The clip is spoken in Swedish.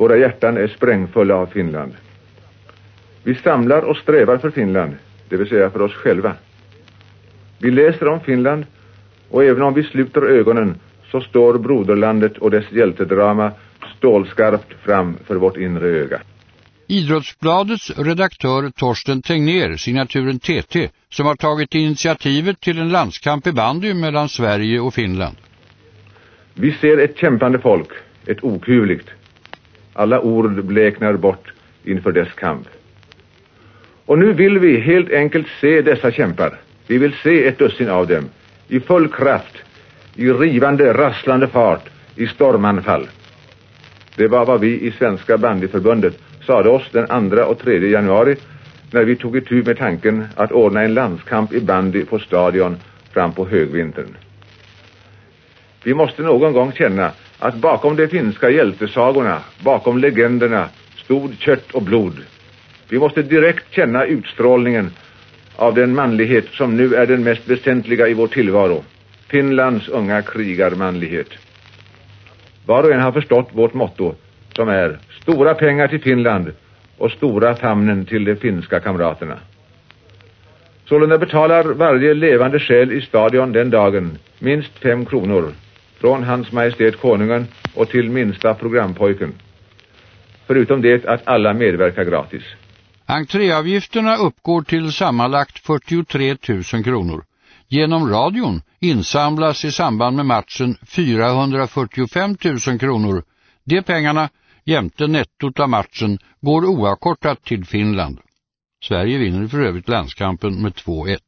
Våra hjärtan är sprängfulla av Finland. Vi samlar och strävar för Finland, det vill säga för oss själva. Vi läser om Finland och även om vi sluter ögonen så står broderlandet och dess hjältedrama stålskarpt fram för vårt inre öga. Idrottsbladets redaktör Torsten Tegner, signaturen TT, som har tagit initiativet till en landskamp i bandy mellan Sverige och Finland. Vi ser ett kämpande folk, ett okuvligt. Alla ord bleknar bort inför dess kamp. Och nu vill vi helt enkelt se dessa kämpar. Vi vill se ett dussin av dem. I full kraft, i rivande, rasslande fart, i stormanfall. Det var vad vi i Svenska bandyförbundet sade oss den 2 och 3 januari när vi tog itu med tanken att ordna en landskamp i bandy på stadion fram på högvintern. Vi måste någon gång känna att bakom de finska hjältesagorna, bakom legenderna, stod kött och blod. Vi måste direkt känna utstrålningen av den manlighet som nu är den mest väsentliga i vår tillvaro. Finlands unga krigarmanlighet. Var och en har förstått vårt motto som är stora pengar till Finland och stora famnen till de finska kamraterna. Sålunda betalar varje levande själ i stadion den dagen minst fem kronor från Hans Majestät Konungen och till minsta programpojken. Förutom det att alla medverkar gratis. Entréavgifterna uppgår till sammanlagt 43 000 kronor. Genom radion insamlas i samband med matchen 445 000 kronor. De pengarna, jämte nettot av matchen, går oavkortat till Finland. Sverige vinner för övrigt landskampen med 2-1.